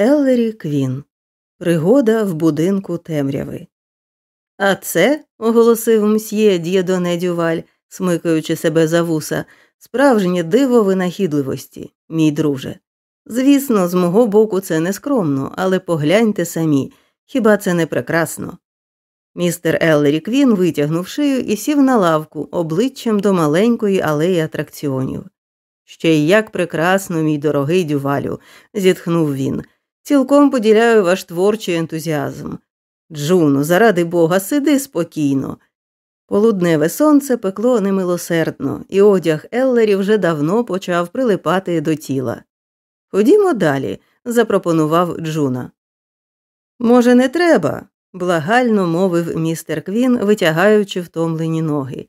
Еллері Квін. Пригода в будинку темряви. А це, оголосив мсьє Д'єдоне Дюваль, смикаючи себе за вуса, справжнє диво винахідливості, мій друже. Звісно, з мого боку, це не скромно, але погляньте самі, хіба це не прекрасно? Містер Еллері Квін витягнув шию і сів на лавку обличчям до маленької алеї атракціонів. Ще й як прекрасно, мій дорогий дювалю, зітхнув він. Цілком поділяю ваш творчий ентузіазм. Джуно, заради бога, сиди спокійно. Полудневе сонце пекло немилосердно, і одяг Еллері вже давно почав прилипати до тіла. Ходімо далі, запропонував Джуна. Може, не треба, благально мовив містер Квін, витягаючи втомлені ноги.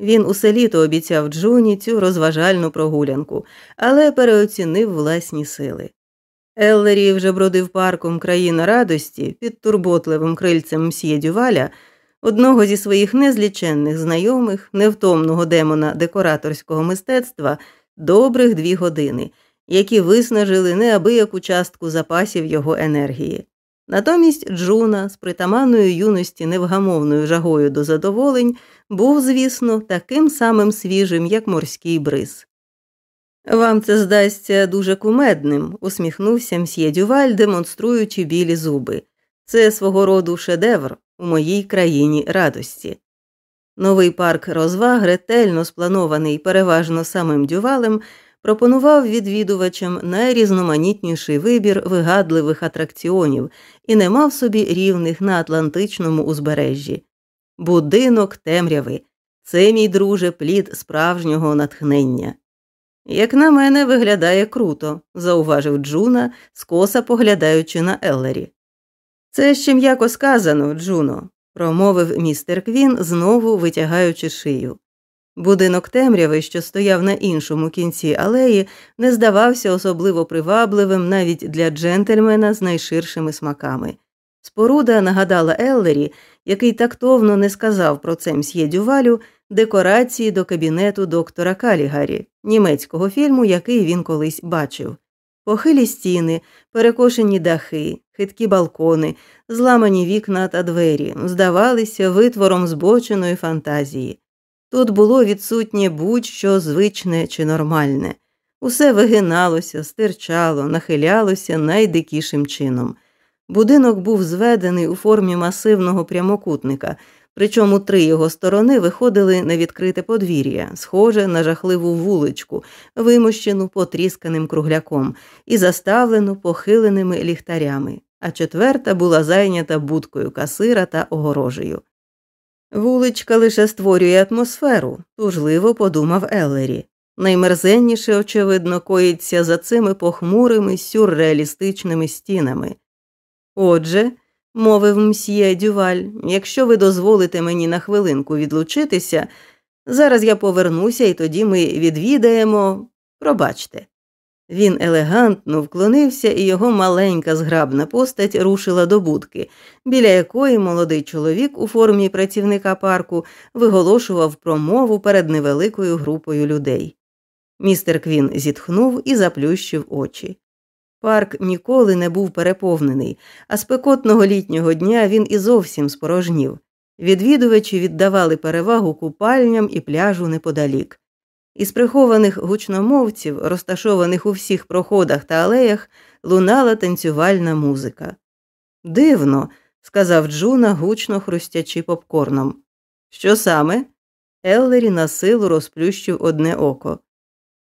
Він усе літо обіцяв Джуні цю розважальну прогулянку, але переоцінив власні сили. Еллері вже бродив парком країна радості під турботливим крильцем мсьє Дюваля, одного зі своїх незліченних знайомих, невтомного демона декораторського мистецтва, добрих дві години, які виснажили неабияку частку запасів його енергії. Натомість Джуна з притаманною юності невгамовною жагою до задоволень був, звісно, таким самим свіжим, як морський бриз. Вам це здасться дуже кумедним, усміхнувся мсьє Дюваль, демонструючи білі зуби. Це свого роду шедевр у моїй країні радості. Новий парк розваг, ретельно спланований переважно самим дювалем, пропонував відвідувачам найрізноманітніший вибір вигадливих атракціонів і не мав собі рівних на Атлантичному узбережжі. Будинок темряви це, мій друже, плід справжнього натхнення. Як на мене, виглядає круто, зауважив Джуна, скоса поглядаючи на Еллері. Це ще м'яко сказано, Джуно, промовив містер Квін, знову витягаючи шию. Будинок темряви, що стояв на іншому кінці алеї, не здавався особливо привабливим навіть для джентльмена з найширшими смаками. Споруда нагадала Еллері, який тактовно не сказав про це мсьє Дювалю, декорації до кабінету доктора Калігарі, німецького фільму, який він колись бачив. Похилі стіни, перекошені дахи, хиткі балкони, зламані вікна та двері здавалися витвором збоченої фантазії. Тут було відсутнє будь-що звичне чи нормальне, усе вигиналося, стирчало, нахилялося найдикішим чином. Будинок був зведений у формі масивного прямокутника, причому три його сторони виходили на відкрите подвір'я, схоже на жахливу вуличку, вимощену потрісканим кругляком і заставлену похиленими ліхтарями, а четверта була зайнята будкою касира та огорожею. Вуличка лише створює атмосферу, тужливо подумав Еллері. Наймерзенніше, очевидно, коїться за цими похмурими сюрреалістичними стінами. Отже, мовив мсьє Дюваль, якщо ви дозволите мені на хвилинку відлучитися, зараз я повернуся і тоді ми відвідаємо. Пробачте. Він елегантно вклонився, і його маленька зграбна постать рушила до будки, біля якої молодий чоловік у формі працівника парку виголошував промову перед невеликою групою людей. Містер Квін зітхнув і заплющив очі. Парк ніколи не був переповнений, а спекотного літнього дня він і зовсім спорожнів. Відвідувачі віддавали перевагу купальням і пляжу неподалік. Із прихованих гучномовців, розташованих у всіх проходах та алеях, лунала танцювальна музика. Дивно, сказав Джуна, гучно хрустячи попкорном. Що саме? Еллері на силу розплющив одне око.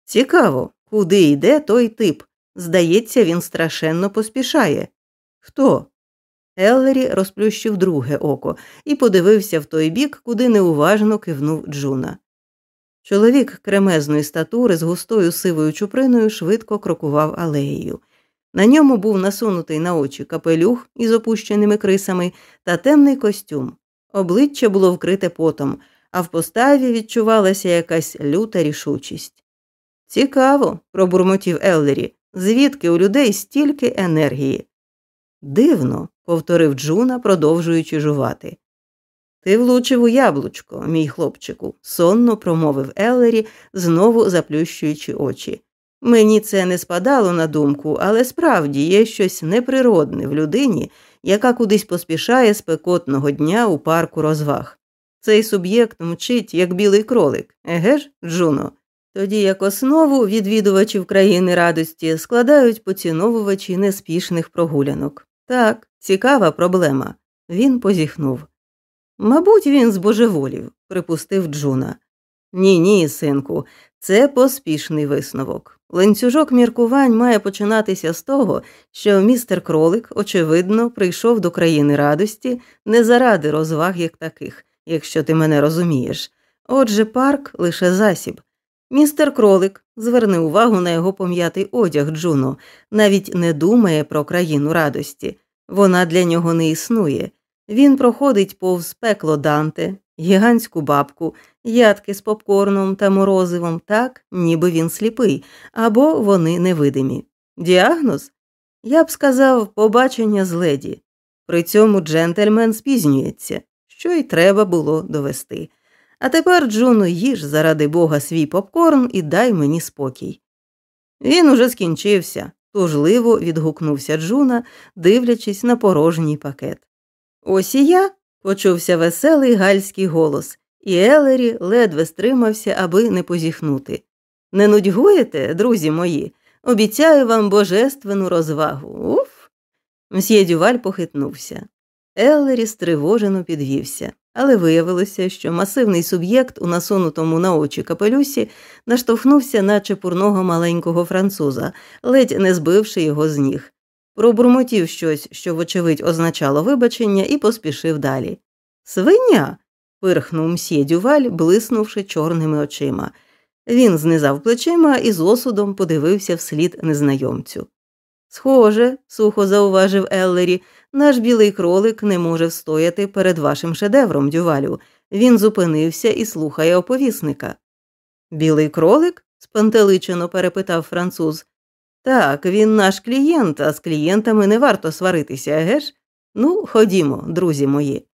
Цікаво, куди йде той тип. Здається, він страшенно поспішає. Хто? Еллері розплющив друге око і подивився в той бік, куди неуважно кивнув Джуна. Чоловік кремезної статури з густою сивою чуприною швидко крокував алеєю. На ньому був насунутий на очі капелюх із опущеними крисами та темний костюм. Обличчя було вкрите потом, а в поставі відчувалася якась люта рішучість. Цікаво, пробурмотів Еллері, звідки у людей стільки енергії. Дивно, повторив Джуна, продовжуючи жувати. Ти влучив у яблучко, мій хлопчику, сонно промовив Еллері, знову заплющуючи очі. Мені це не спадало на думку, але справді є щось неприродне в людині, яка кудись поспішає спекотного дня у парку розваг. Цей суб'єкт мчить, як білий кролик, еге ж, Джуно? Тоді як основу відвідувачів країни радості складають поціновувачі неспішних прогулянок. Так, цікава проблема. Він позіхнув. Мабуть, він збожеволів, припустив Джуна. Ні, ні, синку, це поспішний висновок. Ланцюжок міркувань має починатися з того, що містер кролик, очевидно, прийшов до країни радості не заради розваг як таких, якщо ти мене розумієш. Отже, парк лише засіб. Містер кролик зверни увагу на його пом'ятий одяг Джуно, навіть не думає про країну радості, вона для нього не існує. Він проходить повз пекло Данте, гігантську бабку, ядки з попкорном та морозивом так, ніби він сліпий, або вони невидимі. Діагноз? Я б сказав, побачення з леді. При цьому джентльмен спізнюється, що й треба було довести. А тепер, Джуно, їж заради бога свій попкорн і дай мені спокій. Він уже скінчився, тужливо відгукнувся Джуна, дивлячись на порожній пакет. Ось і я, почувся веселий гальський голос, і Елері ледве стримався, аби не позіхнути. Не нудьгуєте, друзі мої, обіцяю вам божественну розвагу. Уф. Мсьє Дюваль похитнувся. Елері стривожено підвівся, але виявилося, що масивний суб'єкт у насунутому на очі капелюсі наштовхнувся на чепурного маленького француза, ледь не збивши його з ніг. Пробурмотів щось, що, вочевидь, означало вибачення, і поспішив далі. Свиня. пирхнув мсьє Дюваль, блиснувши чорними очима. Він знизав плечима і з осудом подивився вслід незнайомцю. Схоже, сухо зауважив Еллері, наш білий кролик не може встояти перед вашим шедевром, дювалю. Він зупинився і слухає оповісника. Білий кролик? спантеличено перепитав француз. Так, він наш клієнт, а з клієнтами не варто сваритися, еге ж? Ну, ходімо, друзі мої.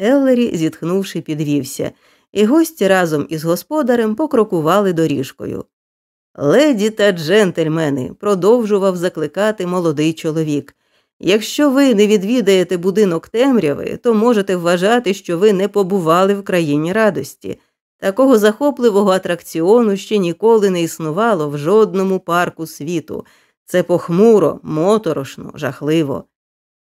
Еллері, зітхнувши, підвівся, і гості разом із господарем покрокували доріжкою. Леді та джентльмени, продовжував закликати молодий чоловік. Якщо ви не відвідаєте будинок темряви, то можете вважати, що ви не побували в країні радості. Такого захопливого атракціону ще ніколи не існувало в жодному парку світу. Це похмуро, моторошно, жахливо.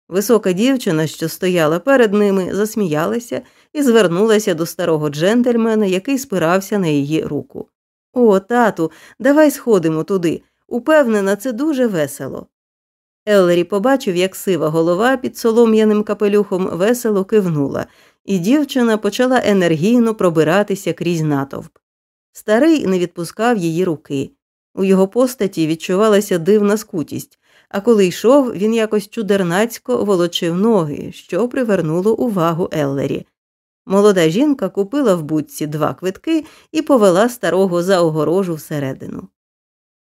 Висока дівчина, що стояла перед ними, засміялася і звернулася до старого джентльмена, який спирався на її руку. О, тату, давай сходимо туди. Упевнена, це дуже весело. Еллері побачив, як сива голова під солом'яним капелюхом весело кивнула, і дівчина почала енергійно пробиратися крізь натовп. Старий не відпускав її руки. У його постаті відчувалася дивна скутість, а коли йшов, він якось чудернацько волочив ноги, що привернуло увагу Еллері. Молода жінка купила в будці два квитки і повела старого за огорожу всередину.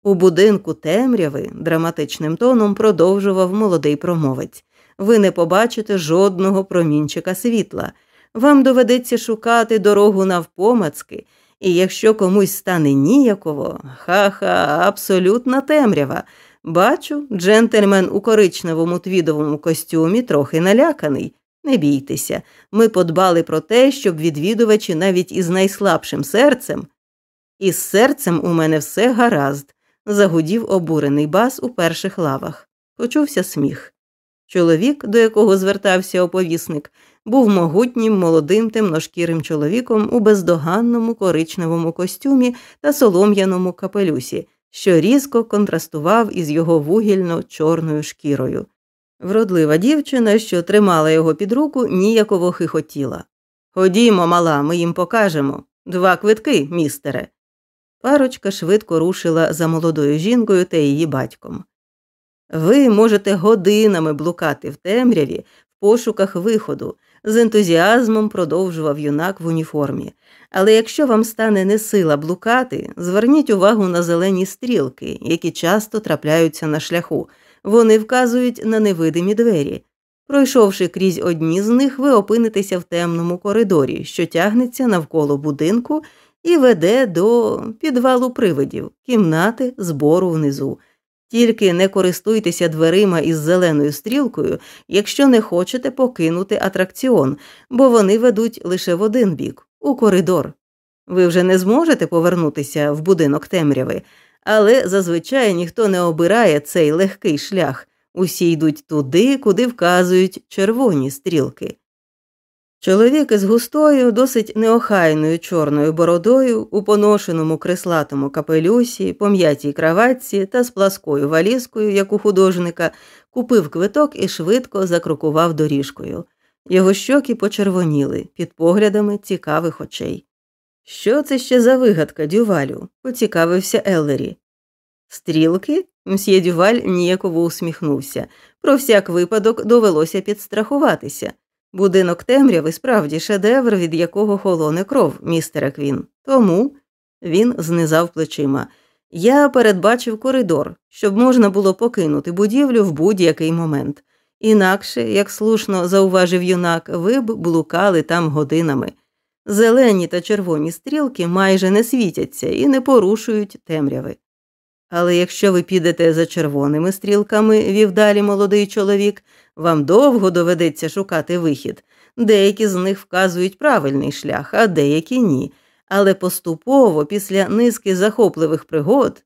У будинку темряви драматичним тоном продовжував молодий промовець. Ви не побачите жодного промінчика світла. Вам доведеться шукати дорогу навпомацки, і якщо комусь стане ніяково, ха-ха, абсолютна темрява. Бачу, джентльмен у коричневому твідовому костюмі трохи наляканий. Не бійтеся, ми подбали про те, щоб відвідувачі навіть із найслабшим серцем. Із серцем у мене все гаразд, загудів обурений бас у перших лавах. Почувся сміх. Чоловік, до якого звертався оповісник, був могутнім молодим темношкірим чоловіком у бездоганному коричневому костюмі та солом'яному капелюсі, що різко контрастував із його вугільно чорною шкірою. Вродлива дівчина, що тримала його під руку, ніяково хихотіла. Ходімо, мала, ми їм покажемо. Два квитки, містере. Парочка швидко рушила за молодою жінкою та її батьком. Ви можете годинами блукати в темряві в пошуках виходу, з ентузіазмом продовжував юнак в уніформі. Але якщо вам стане несила блукати, зверніть увагу на зелені стрілки, які часто трапляються на шляху. Вони вказують на невидимі двері. Пройшовши крізь одні з них, ви опинитеся в темному коридорі, що тягнеться навколо будинку і веде до підвалу привидів, кімнати збору внизу. Тільки не користуйтеся дверима із зеленою стрілкою, якщо не хочете покинути атракціон, бо вони ведуть лише в один бік, у коридор. Ви вже не зможете повернутися в будинок темряви, але зазвичай ніхто не обирає цей легкий шлях, усі йдуть туди, куди вказують червоні стрілки. Чоловік із густою, досить неохайною чорною бородою, у поношеному креслатому капелюсі, пом'ятій краватці та з пласкою валізкою, як у художника, купив квиток і швидко закрокував доріжкою. Його щоки почервоніли під поглядами цікавих очей. Що це ще за вигадка, дювалю? поцікавився Еллері. Стрілки? Мсьє Дюваль ніяково усміхнувся. Про всяк випадок довелося підстрахуватися. Будинок темряви справді шедевр, від якого холоне кров, містере Квін. Тому він знизав плечима. Я передбачив коридор, щоб можна було покинути будівлю в будь-який момент. Інакше, як слушно зауважив юнак, ви б блукали там годинами. Зелені та червоні стрілки майже не світяться і не порушують темряви. Але якщо ви підете за червоними стрілками, вів далі молодий чоловік, вам довго доведеться шукати вихід. Деякі з них вказують правильний шлях, а деякі ні. Але поступово, після низки захопливих пригод.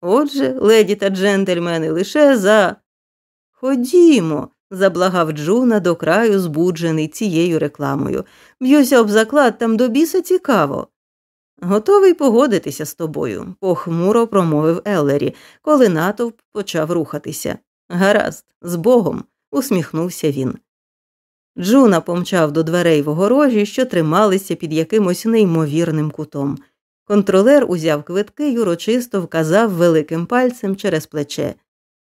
Отже, леді та джентльмени, лише за. Ходімо, заблагав Джуна до краю, збуджений цією рекламою. Б'юся об заклад там до біса цікаво. Готовий погодитися з тобою, похмуро промовив Еллері, коли натовп почав рухатися. Гаразд, з Богом, усміхнувся він. Джуна помчав до дверей в огорожі, що трималися під якимось неймовірним кутом. Контролер узяв квитки й урочисто вказав великим пальцем через плече.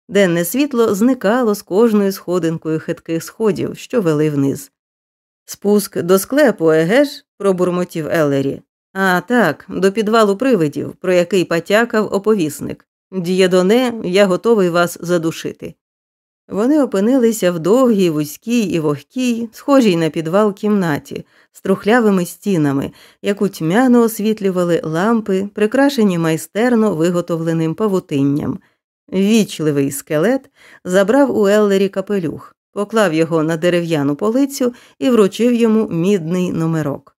Денне світло зникало з кожною сходинкою хитких сходів, що вели вниз. Спуск до склепу, еге ж? пробурмотів Еллері. А так, до підвалу привидів, про який потякав оповісник. Дієдоне, я готовий вас задушити. Вони опинилися в довгій, вузькій і вогкій, схожій на підвал кімнаті, з трухлявими стінами, яку тьмяно освітлювали лампи, прикрашені майстерно виготовленим павутинням. Вічливий скелет забрав у Еллері капелюх, поклав його на дерев'яну полицю і вручив йому мідний номерок.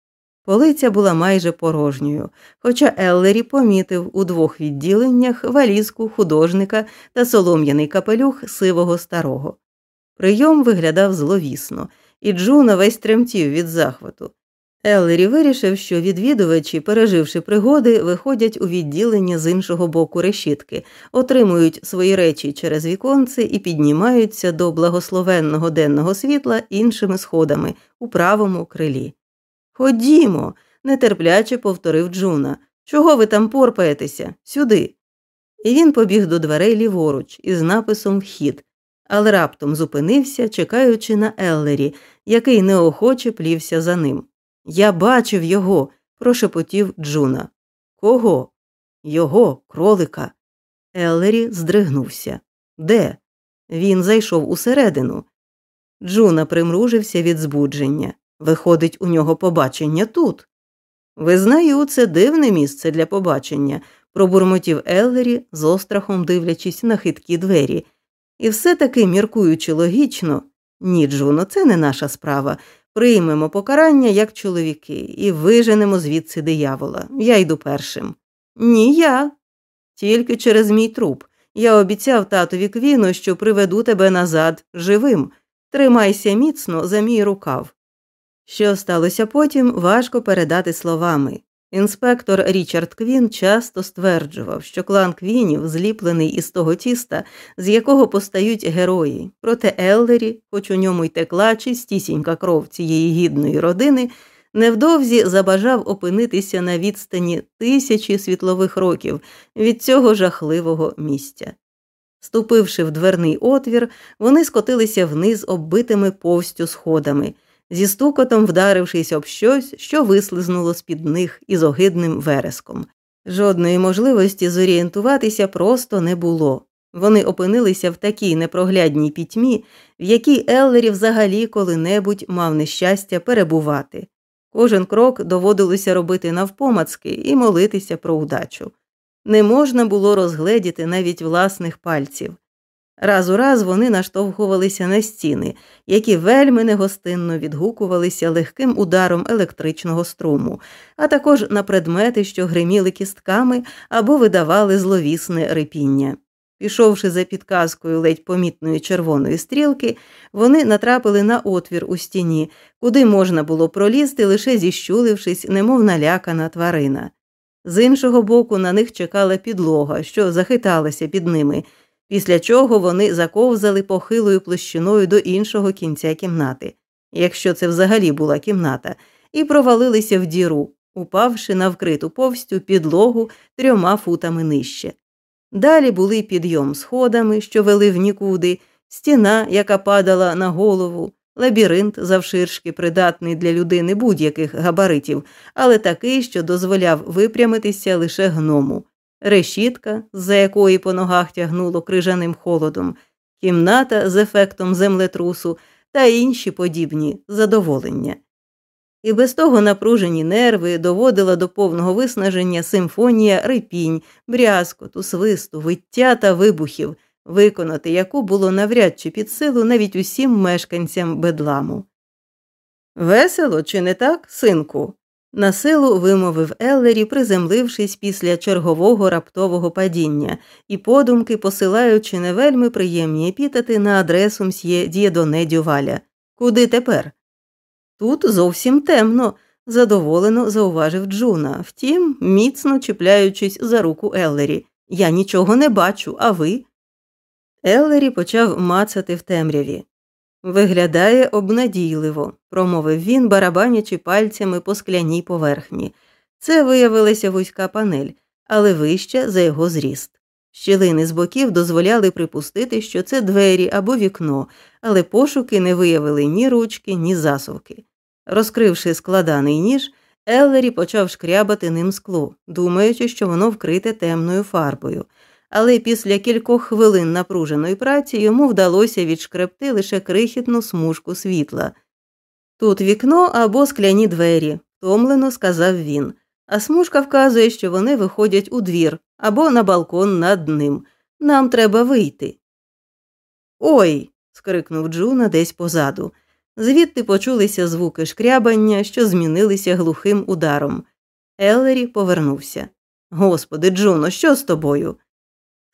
Полиця була майже порожньою, хоча Еллері помітив у двох відділеннях валізку художника та солом'яний капелюх сивого старого. Прийом виглядав зловісно, і Джуна весь тремтів від захвату. Еллері вирішив, що відвідувачі, переживши пригоди, виходять у відділення з іншого боку решітки, отримують свої речі через віконце і піднімаються до благословенного денного світла іншими сходами у правому крилі. Ходімо, нетерпляче повторив Джуна. Чого ви там порпаєтеся? Сюди. І він побіг до дверей ліворуч із написом Вхід, але раптом зупинився, чекаючи на Еллері, який неохоче плівся за ним. Я бачив його, прошепотів Джуна. Кого? Його, кролика. Еллері здригнувся. Де? Він зайшов усередину. Джуна примружився від збудження. Виходить, у нього побачення тут. Визнаю, це дивне місце для побачення, пробурмотів Еллері, з острахом дивлячись на хиткі двері. І все таки, міркуючи логічно, ні, Джуно, це не наша справа. Приймемо покарання як чоловіки і виженемо звідси диявола. Я йду першим. Ні, я. Тільки через мій труп. Я обіцяв татові квіну, що приведу тебе назад живим. Тримайся міцно за мій рукав. Що сталося потім, важко передати словами. Інспектор Річард Квін часто стверджував, що клан Квінів зліплений із того тіста, з якого постають герої, проте Еллері, хоч у ньому й текла чистісінька кров цієї гідної родини, невдовзі забажав опинитися на відстані тисячі світлових років від цього жахливого місця. Ступивши в дверний отвір, вони скотилися вниз оббитими повстю сходами зі стукотом вдарившись об щось, що вислизнуло з під них із огидним вереском. Жодної можливості зорієнтуватися просто не було. Вони опинилися в такій непроглядній пітьмі, в якій Еллері взагалі коли-небудь мав нещастя перебувати. Кожен крок доводилося робити навпомацки і молитися про удачу. Не можна було розгледіти навіть власних пальців. Раз у раз вони наштовхувалися на стіни, які вельми негостинно відгукувалися легким ударом електричного струму, а також на предмети, що гриміли кістками або видавали зловісне рипіння. Пішовши за підказкою ледь помітної червоної стрілки, вони натрапили на отвір у стіні, куди можна було пролізти, лише зіщулившись, немов налякана тварина. З іншого боку, на них чекала підлога, що захиталася під ними, після чого вони заковзали похилою площиною до іншого кінця кімнати, якщо це взагалі була кімната, і провалилися в діру, упавши на вкриту повстю підлогу трьома футами нижче. Далі були підйом сходами, що вели в нікуди, стіна, яка падала на голову, лабіринт завширшки придатний для людини будь-яких габаритів, але такий, що дозволяв випрямитися лише гному, решітка, за якої по ногах тягнуло крижаним холодом, кімната з ефектом землетрусу та інші подібні задоволення. І без того напружені нерви доводила до повного виснаження симфонія рипінь, брязкоту, свисту, виття та вибухів, виконати яку було навряд чи під силу навіть усім мешканцям бедламу. Весело, чи не так, синку? На силу вимовив Еллері, приземлившись після чергового раптового падіння, і подумки посилаючи не вельми приємні епітети на адресу мсьє Д'єдоне Дюваля. Куди тепер? Тут зовсім темно, задоволено зауважив Джуна, втім, міцно чіпляючись за руку Еллері. Я нічого не бачу, а ви? Еллері почав мацати в темряві. Виглядає обнадійливо, промовив він, барабанячи пальцями по скляній поверхні. Це виявилася вузька панель, але вища за його зріст. Щілини з боків дозволяли припустити, що це двері або вікно, але пошуки не виявили ні ручки, ні засувки. Розкривши складаний ніж, Еллері почав шкрябати ним скло, думаючи, що воно вкрите темною фарбою, але після кількох хвилин напруженої праці йому вдалося відшкребти лише крихітну смужку світла. Тут вікно або скляні двері, втомлено сказав він, а смужка вказує, що вони виходять у двір або на балкон над ним. Нам треба вийти. Ой. скрикнув Джуна десь позаду. Звідти почулися звуки шкрябання, що змінилися глухим ударом. Еллері повернувся. Господи, Джуно, що з тобою?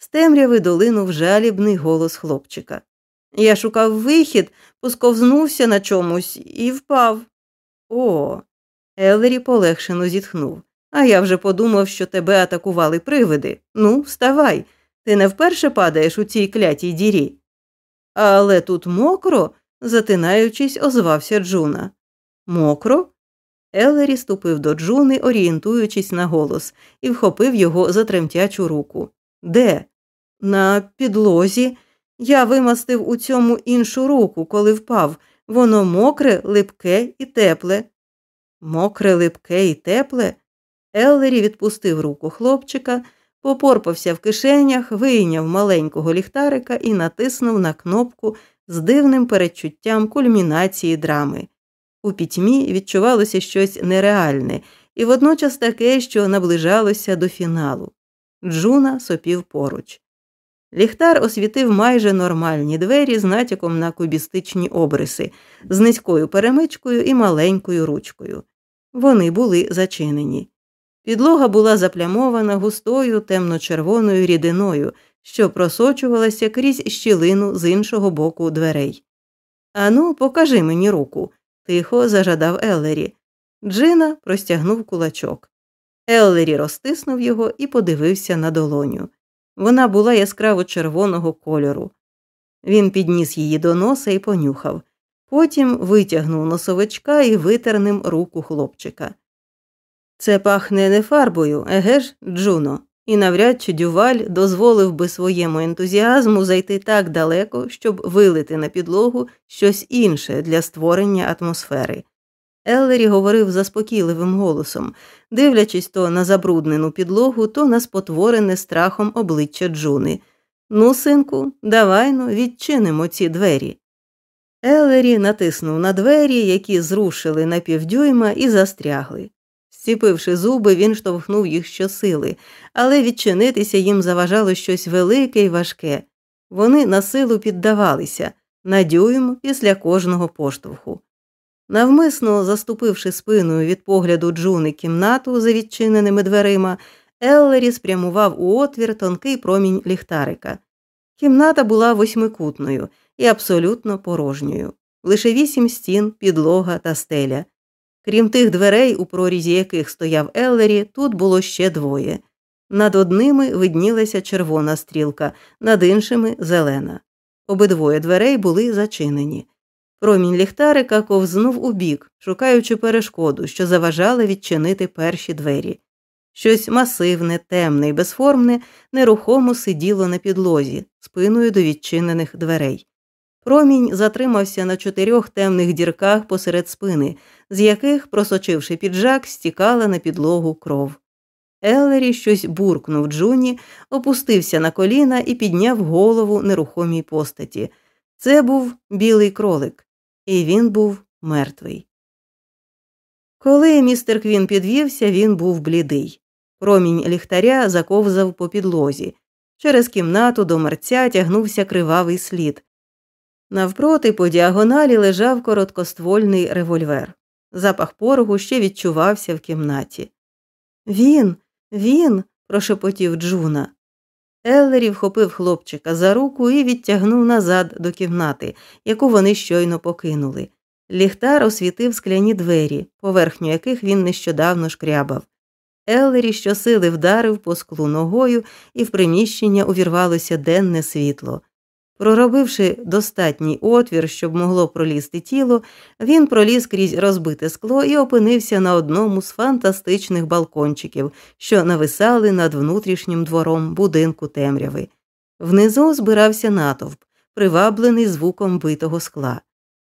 З темряви долинув жалібний голос хлопчика. Я шукав вихід, посковзнувся на чомусь і впав. О. Еллері полегшено зітхнув. А я вже подумав, що тебе атакували привиди. Ну, вставай. Ти не вперше падаєш у цій клятій дірі. Але тут мокро, затинаючись, озвався Джуна. Мокро? Еллері ступив до Джуни, орієнтуючись на голос, і вхопив його за тремтячу руку. Де? На підлозі. Я вимастив у цьому іншу руку, коли впав. Воно мокре, липке і тепле. Мокре, липке і тепле. Еллері відпустив руку хлопчика, попорпався в кишенях, вийняв маленького ліхтарика і натиснув на кнопку з дивним передчуттям кульмінації драми. У пітьмі відчувалося щось нереальне і водночас таке, що наближалося до фіналу. Джуна сопів поруч. Ліхтар освітив майже нормальні двері з натяком на кубістичні обриси, з низькою перемичкою і маленькою ручкою. Вони були зачинені. Підлога була заплямована густою темно-червоною рідиною, що просочувалася крізь щілину з іншого боку дверей. Ану, покажи мені руку, тихо зажадав Еллері. Джина простягнув кулачок. Еллері розтиснув його і подивився на долоню. Вона була яскраво червоного кольору. Він підніс її до носа і понюхав. Потім витягнув носовичка і витер ним руку хлопчика. Це пахне не фарбою, еге ж, Джуно, і навряд чи дюваль дозволив би своєму ентузіазму зайти так далеко, щоб вилити на підлогу щось інше для створення атмосфери. Еллері говорив заспокійливим голосом, дивлячись то на забруднену підлогу, то на спотворене страхом обличчя Джуни. Ну, синку, давай ну, відчинимо ці двері. Елері натиснув на двері, які зрушили на півдюйма і застрягли. Зціпивши зуби, він штовхнув їх щосили, але відчинитися їм заважало щось велике і важке. Вони на силу піддавалися на дюйм після кожного поштовху. Навмисно заступивши спиною від погляду Джуни кімнату за відчиненими дверима, Еллері спрямував у отвір тонкий промінь ліхтарика. Кімната була восьмикутною і абсолютно порожньою, лише вісім стін, підлога та стеля. Крім тих дверей, у прорізі яких стояв Еллері, тут було ще двоє. Над одними виднілася червона стрілка, над іншими зелена. Обидвоє дверей були зачинені. Промінь ліхтарика ковзнув у бік, шукаючи перешкоду, що заважала відчинити перші двері. Щось масивне, темне і безформне нерухомо сиділо на підлозі, спиною до відчинених дверей. Промінь затримався на чотирьох темних дірках посеред спини, з яких, просочивши піджак, стікала на підлогу кров. Еллері щось буркнув Джуні, опустився на коліна і підняв голову нерухомій постаті. Це був білий кролик, і він був мертвий. Коли містер Квін підвівся, він був блідий. Промінь ліхтаря заковзав по підлозі. Через кімнату до мерця тягнувся кривавий слід. Навпроти по діагоналі лежав короткоствольний револьвер. Запах порогу ще відчувався в кімнаті. Він, він, прошепотів Джуна. Еллері вхопив хлопчика за руку і відтягнув назад до кімнати, яку вони щойно покинули. Ліхтар освітив скляні двері, поверхню яких він нещодавно шкрябав. Еллері щосили вдарив по склу ногою, і в приміщення увірвалося денне світло. Проробивши достатній отвір, щоб могло пролізти тіло, він проліз крізь розбите скло і опинився на одному з фантастичних балкончиків, що нависали над внутрішнім двором будинку темряви. Внизу збирався натовп, приваблений звуком битого скла.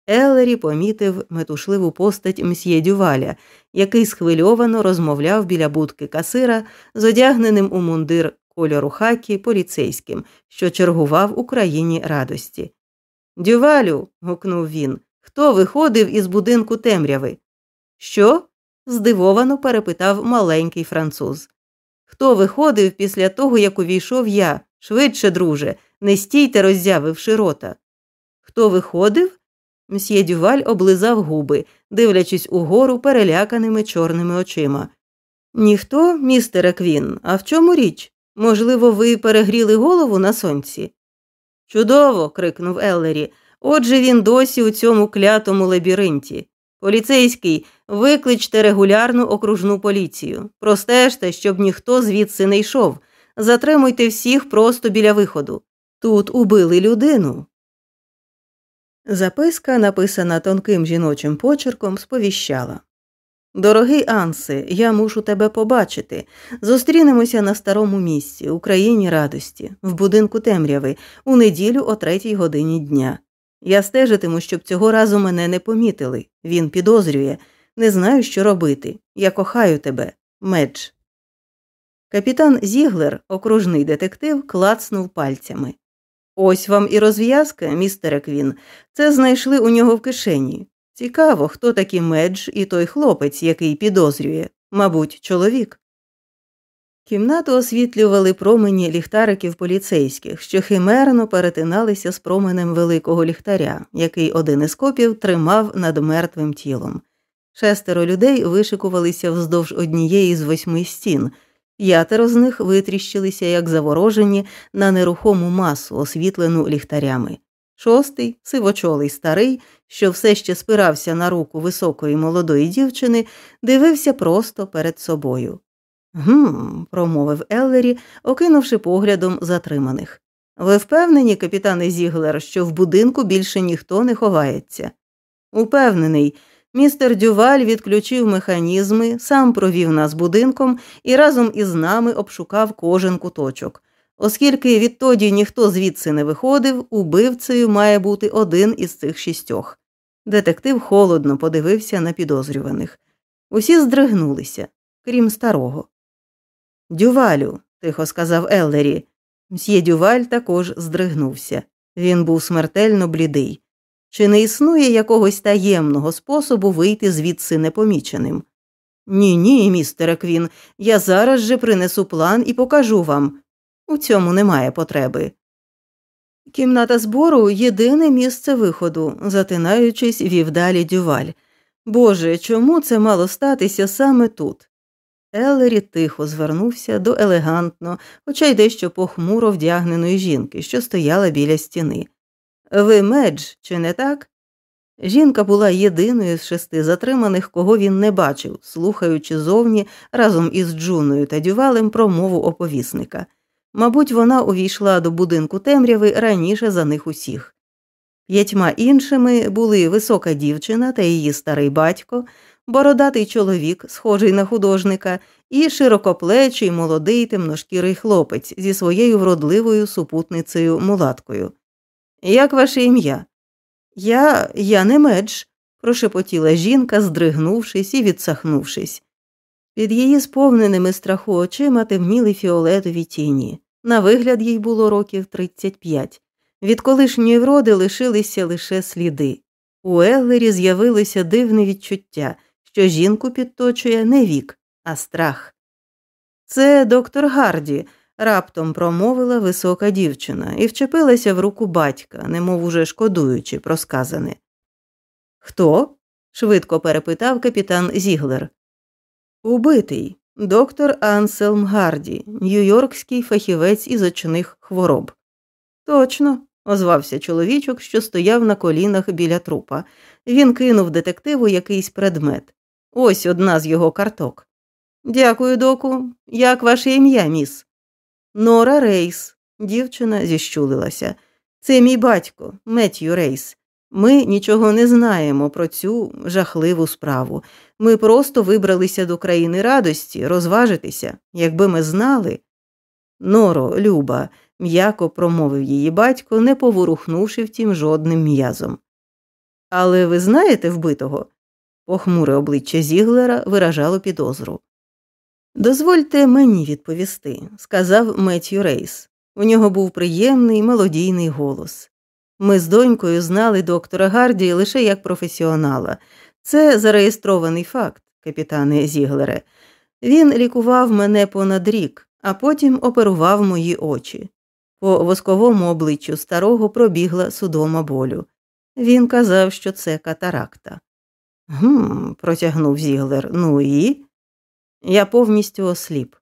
Еллері помітив метушливу постать мсьє Дюваля, який схвильовано розмовляв біля будки касира з одягненим у мундир кольору хакі поліцейським, що чергував у країні радості. Дювалю. гукнув він. Хто виходив із будинку темряви? Що? здивовано перепитав маленький француз. Хто виходив після того, як увійшов я? Швидше, друже, не стійте, роззявивши рота. Хто виходив? Мсьє Дюваль облизав губи, дивлячись угору переляканими чорними очима. Ніхто, містере Квін, а в чому річ? Можливо, ви перегріли голову на сонці? Чудово. крикнув Еллері. Отже він досі у цьому клятому лабіринті. Поліцейський, викличте регулярну окружну поліцію. Простежте, щоб ніхто звідси не йшов. Затримуйте всіх просто біля виходу. Тут убили людину. Записка, написана тонким жіночим почерком, сповіщала Дорогий Ансе, я мушу тебе побачити. Зустрінемося на старому місці, у країні радості, в будинку темряви, у неділю о третій годині дня. Я стежитиму, щоб цього разу мене не помітили. Він підозрює, не знаю, що робити. Я кохаю тебе, медж. Капітан Зіглер, окружний детектив, клацнув пальцями. Ось вам і розв'язка, містере Квін. Це знайшли у нього в кишені. Цікаво, хто такий медж і той хлопець, який підозрює, мабуть, чоловік. Кімнату освітлювали промені ліхтариків поліцейських, що химерно перетиналися з променем великого ліхтаря, який один із копів тримав над мертвим тілом. Шестеро людей вишикувалися вздовж однієї з восьми стін, п'ятеро з них витріщилися, як заворожені, на нерухому масу, освітлену ліхтарями. Шостий, сивочолий старий, що все ще спирався на руку високої молодої дівчини, дивився просто перед собою. Гм, промовив Еллері, окинувши поглядом затриманих. Ви впевнені, капітане Зіглер, що в будинку більше ніхто не ховається? Упевнений, містер Дюваль відключив механізми, сам провів нас будинком і разом із нами обшукав кожен куточок. Оскільки відтоді ніхто звідси не виходив, убивцею має бути один із цих шістьох. Детектив холодно подивився на підозрюваних. Усі здригнулися, крім старого. Дювалю, тихо сказав Еллері. Мсьє Дюваль також здригнувся. Він був смертельно блідий. Чи не існує якогось таємного способу вийти звідси непоміченим? Ні, ні, містере Квін, я зараз же принесу план і покажу вам. У цьому немає потреби. Кімната збору єдине місце виходу, затинаючись вів далі дюваль. Боже, чому це мало статися саме тут? Елері тихо звернувся до елегантно, хоча й дещо похмуро вдягненої жінки, що стояла біля стіни. Ви медж, чи не так? Жінка була єдиною з шести затриманих, кого він не бачив, слухаючи зовні разом із Джуною та дювалем про мову оповісника. Мабуть, вона увійшла до будинку темряви раніше за них усіх. П'ятьма іншими були висока дівчина та її старий батько, бородатий чоловік, схожий на художника, і широкоплечий молодий темношкірий хлопець зі своєю вродливою супутницею мулаткою. Як ваше ім'я? Я я не медж, прошепотіла жінка, здригнувшись і відсахнувшись. Під її сповненими страху очима темніли фіолетові тіні. На вигляд їй було років 35. Від колишньої вроди лишилися лише сліди. У Еллері з'явилося дивне відчуття, що жінку підточує не вік, а страх. Це доктор Гарді, раптом промовила висока дівчина і вчепилася в руку батька, немов уже шкодуючи про сказане. Хто? швидко перепитав капітан Зіглер. Убитий доктор Анселм Гарді, нью-йоркський фахівець із очних хвороб. Точно, озвався чоловічок, що стояв на колінах біля трупа. Він кинув детективу якийсь предмет. Ось одна з його карток. Дякую, доку. Як ваше ім'я, міс? Нора Рейс. Дівчина зіщулилася. Це мій батько, Меттью Рейс. Ми нічого не знаємо про цю жахливу справу. Ми просто вибралися до країни радості, розважитися, якби ми знали. Норо, Люба, м'яко промовив її батько, не поворухнувши втім жодним м'язом. Але ви знаєте вбитого? Похмуре обличчя Зіглера виражало підозру. Дозвольте мені відповісти, сказав Меттью Рейс. У нього був приємний мелодійний голос. Ми з донькою знали доктора Гарді лише як професіонала. Це зареєстрований факт, капітане Зіглере. Він лікував мене понад рік, а потім оперував мої очі. По восковому обличчю старого пробігла судома болю. Він казав, що це катаракта. Гм, протягнув Зіглер. Ну і. Я повністю осліп.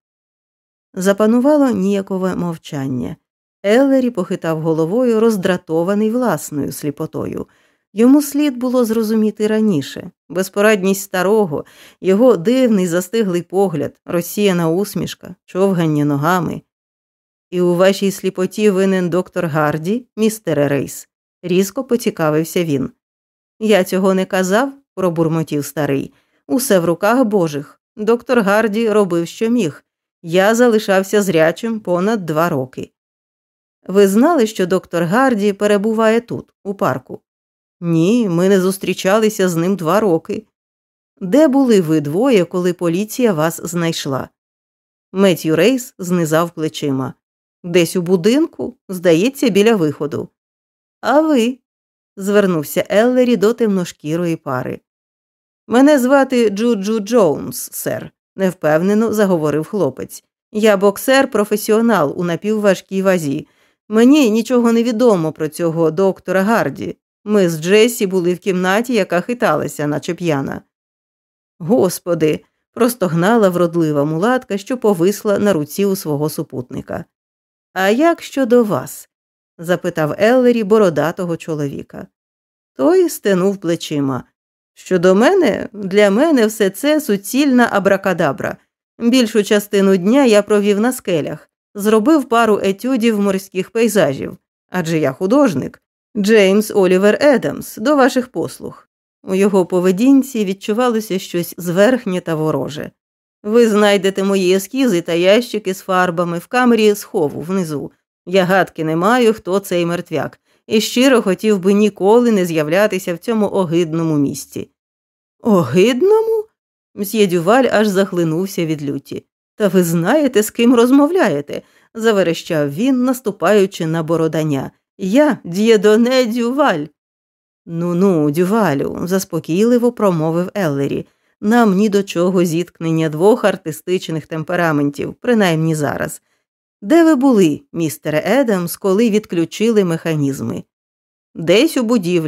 Запанувало ніякове мовчання. Еллері похитав головою, роздратований власною сліпотою. Йому слід було зрозуміти раніше безпорадність старого, його дивний застиглий погляд, розсіяна усмішка, човгання ногами. І у вашій сліпоті винен доктор Гарді, містере Рейс, різко поцікавився він. Я цього не казав, пробурмотів старий. Усе в руках божих. Доктор Гарді робив, що міг. Я залишався зрячим понад два роки. Ви знали, що доктор Гарді перебуває тут, у парку? Ні, ми не зустрічалися з ним два роки. Де були ви двоє, коли поліція вас знайшла? Меттью Рейс знизав плечима. Десь у будинку, здається, біля виходу. А ви? звернувся Еллері до темношкірої пари. Мене звати Джуджу Джоунс, сер, невпевнено заговорив хлопець. Я боксер професіонал у напівважкій вазі. Мені нічого не відомо про цього доктора Гарді. Ми з Джесі були в кімнаті, яка хиталася, наче п'яна. Господи, простогнала вродлива мулатка, що повисла на руці у свого супутника. А як щодо вас? запитав Еллері бородатого чоловіка. Той стенув плечима. Щодо мене, для мене все це суцільна абракадабра. Більшу частину дня я провів на скелях, зробив пару етюдів морських пейзажів, адже я художник. Джеймс Олівер Едамс, до ваших послуг. У його поведінці відчувалося щось зверхнє та вороже. Ви знайдете мої ескізи та ящики з фарбами в камері схову внизу. Я гадки не маю, хто цей мертвяк, і щиро хотів би ніколи не з'являтися в цьому огидному місці. Огидному? Мсьє Дюваль аж захлинувся від люті. Та ви знаєте, з ким розмовляєте, заверещав він, наступаючи на бородання. Я Д'єдоне Дюваль. Ну ну, дювалю, заспокійливо промовив Еллері. Нам ні до чого зіткнення двох артистичних темпераментів, принаймні зараз. Де ви були, містере Едамс, коли відключили механізми? Десь у будівлі,